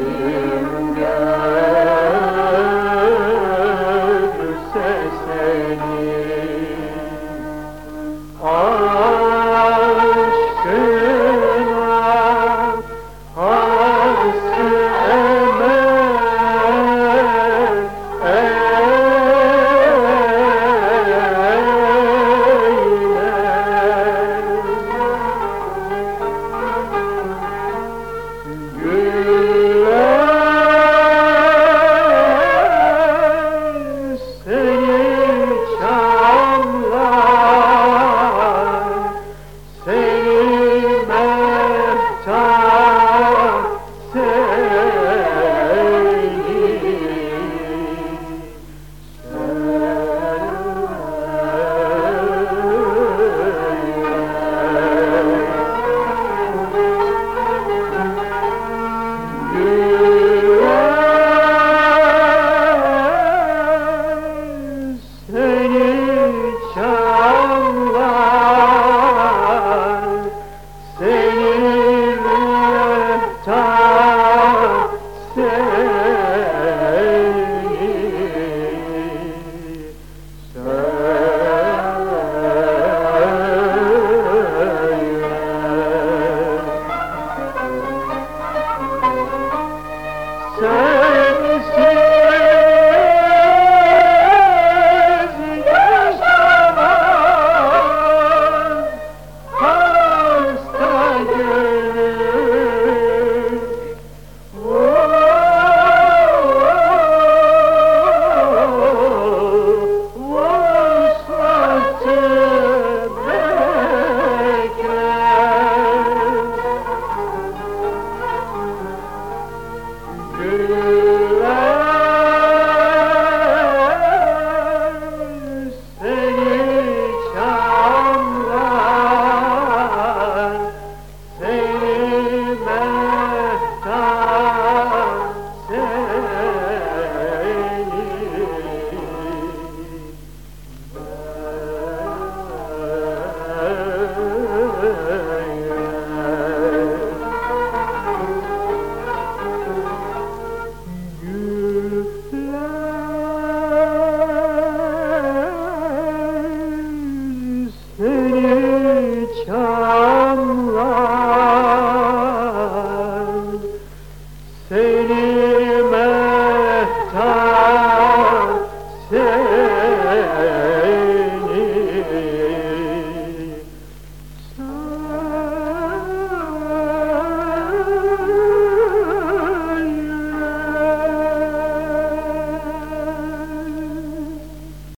Yeah. seni